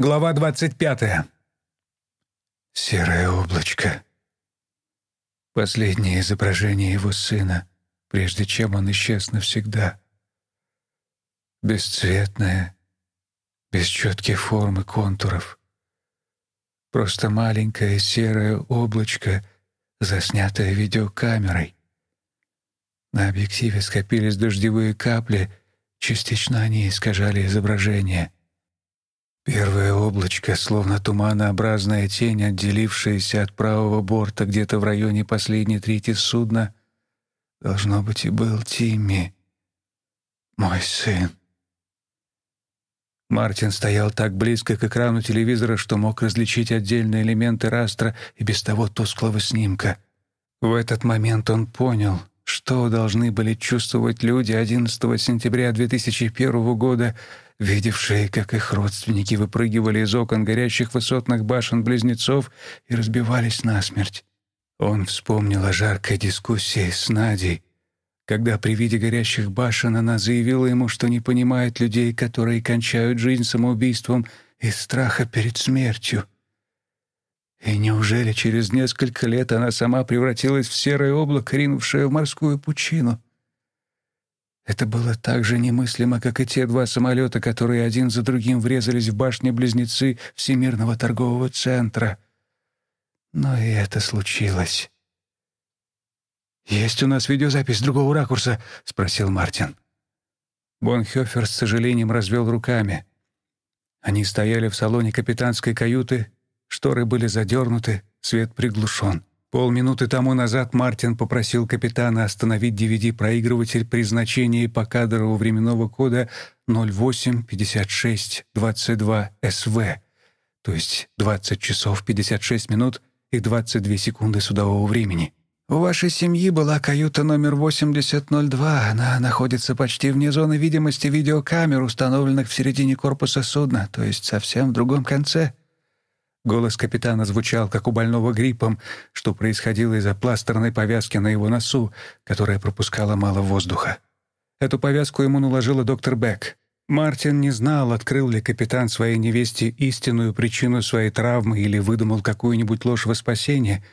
Глава двадцать пятая. Серое облачко. Последнее изображение его сына, прежде чем он исчез навсегда. Бесцветное, без четких форм и контуров. Просто маленькое серое облачко, заснятое видеокамерой. На объективе скопились дождевые капли, частично они искажали изображение — Первое облачко, словно туманообразная тень, отделившаяся от правого борта где-то в районе последней трети судна, должно быть и был Тимми, мой сын. Мартин стоял так близко к экрану телевизора, что мог различить отдельные элементы растра и без того тусклого снимка. В этот момент он понял, что должны были чувствовать люди 11 сентября 2001 года, видевшие, как их родственники выпрыгивали из окон горящих высотных башен-близнецов и разбивались насмерть. Он вспомнил о жаркой дискуссии с Надей, когда при виде горящих башен она заявила ему, что не понимает людей, которые кончают жизнь самоубийством из страха перед смертью. И неужели через несколько лет она сама превратилась в серое облако, ринувшее в морскую пучину? Это было так же немыслимо, как и те два самолета, которые один за другим врезались в башни-близнецы Всемирного торгового центра. Но и это случилось. «Есть у нас видеозапись другого ракурса?» — спросил Мартин. Бонхёфер с сожалением развел руками. Они стояли в салоне капитанской каюты, шторы были задернуты, свет приглушен. Полминуты тому назад Мартин попросил капитана остановить DVD-проигрыватель при значении по кадрового временного кода 085622СВ, то есть 20 часов 56 минут и 22 секунды судового времени. У вашей семьи была каюта номер 8002. Она находится почти вне зоны видимости видеокамер, установленных в середине корпуса судна, то есть совсем в другом конце. Голос капитана звучал, как у больного гриппом, что происходило из-за пластерной повязки на его носу, которая пропускала мало воздуха. Эту повязку ему наложила доктор Бек. Мартин не знал, открыл ли капитан своей невесте истинную причину своей травмы или выдумал какую-нибудь ложь во спасение.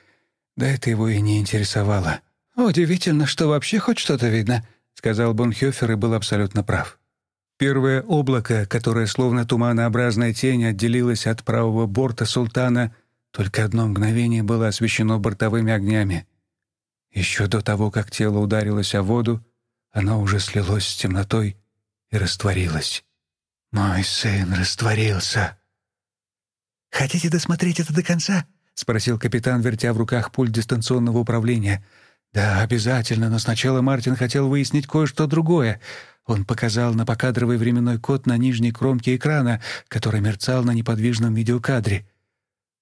Да это его и не интересовало. «Удивительно, что вообще хоть что-то видно», — сказал Бонхёфер и был абсолютно прав. Первое облако, которое словно туманообразная тень отделилось от правого борта султана, только одно мгновение было освещено бортовыми огнями. Еще до того, как тело ударилось о воду, оно уже слилось с темнотой и растворилось. Мой сын растворился. Хотите досмотреть это до конца? спросил капитан, вертя в руках пульт дистанционного управления. Да, обязательно, но сначала Мартин хотел выяснить кое-что другое. Он показал на покадровый временной код на нижней кромке экрана, который мерцал на неподвижном видеокадре.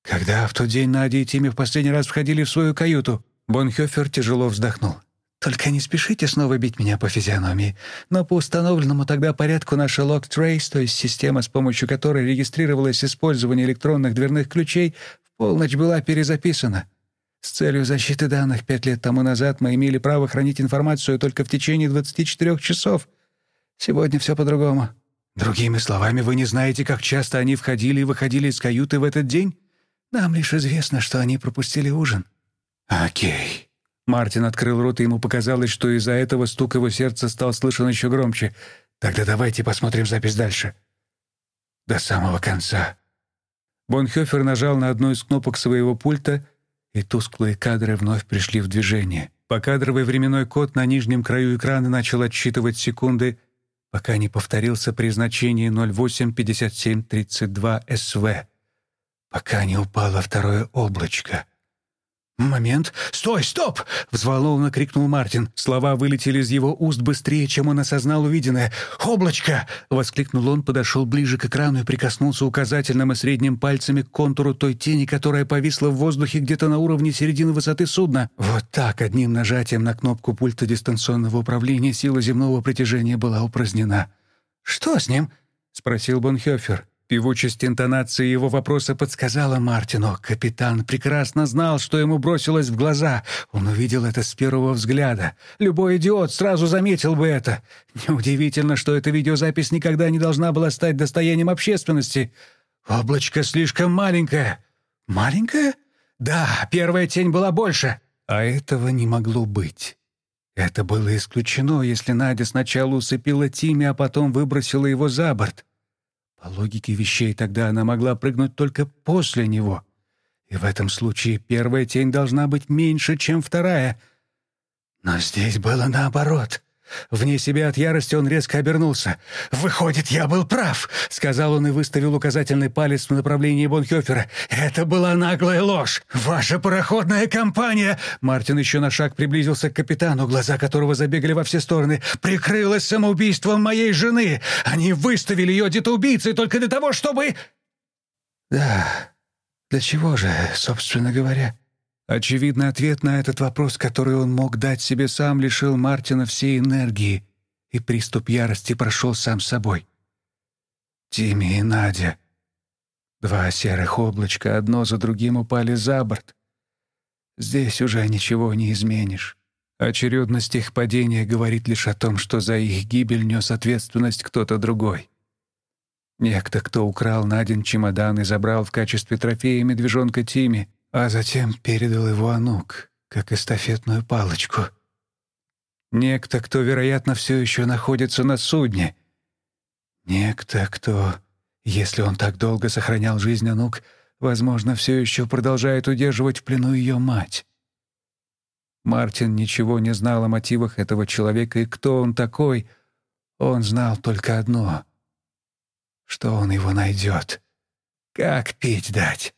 Когда в тот день Надя и Тимми в последний раз входили в свою каюту, Бонхёфер тяжело вздохнул. «Только не спешите снова бить меня по физиономии. Но по установленному тогда порядку наша Trace, то есть система, с помощью которой регистрировалось использование электронных дверных ключей, в полночь была перезаписана. С целью защиты данных пять лет тому назад мы имели право хранить информацию только в течение 24 часов. Сегодня все по-другому. Другими словами, вы не знаете, как часто они входили и выходили из каюты в этот день? Нам лишь известно, что они пропустили ужин. Окей. Мартин открыл рот, и ему показалось, что из-за этого стук его сердца стал слышен еще громче. Тогда давайте посмотрим запись дальше. До самого конца. Бонхёфер нажал на одну из кнопок своего пульта, и тусклые кадры вновь пришли в движение. Покадровый временной код на нижнем краю экрана начал отсчитывать секунды, пока не повторился при значении 085732 СВ, пока не упало второе облачко. «Момент! Стой! Стоп!» — взволнованно крикнул Мартин. Слова вылетели из его уст быстрее, чем он осознал увиденное. «Облачко!» — воскликнул он, подошел ближе к экрану и прикоснулся указательным и средним пальцами к контуру той тени, которая повисла в воздухе где-то на уровне середины высоты судна. Вот так, одним нажатием на кнопку пульта дистанционного управления сила земного притяжения была упразднена. «Что с ним?» — спросил Бонхёфер. Певучесть интонации его вопроса подсказала Мартину. Капитан прекрасно знал, что ему бросилось в глаза. Он увидел это с первого взгляда. Любой идиот сразу заметил бы это. Неудивительно, что эта видеозапись никогда не должна была стать достоянием общественности. Облачко слишком маленькое. Маленькое? Да, первая тень была больше. А этого не могло быть. Это было исключено, если Надя сначала усыпила Тимми, а потом выбросила его за борт. По логике вещей тогда она могла прыгнуть только после него. И в этом случае первая тень должна быть меньше, чем вторая. Но здесь было наоборот. Вне себя от ярости он резко обернулся. «Выходит, я был прав», — сказал он и выставил указательный палец в направлении Бонхёфера. «Это была наглая ложь! Ваша пароходная компания!» Мартин еще на шаг приблизился к капитану, глаза которого забегали во все стороны. «Прикрылась самоубийством моей жены! Они выставили ее детоубийцей только для того, чтобы...» «Да, для чего же, собственно говоря?» Очевидно, ответ на этот вопрос, который он мог дать себе сам, лишил Мартина всей энергии, и приступ ярости прошел сам собой. Тимми и Надя. Два серых облачка одно за другим упали за борт. Здесь уже ничего не изменишь. Очередность их падения говорит лишь о том, что за их гибель нес ответственность кто-то другой. Некто, кто украл Надин чемодан и забрал в качестве трофея медвежонка Тимми, а затем передал его Анук, как эстафетную палочку. Некто, кто, вероятно, все еще находится на судне. Некто, кто, если он так долго сохранял жизнь Анук, возможно, все еще продолжает удерживать в плену ее мать. Мартин ничего не знал о мотивах этого человека и кто он такой. Он знал только одно — что он его найдет. Как пить дать?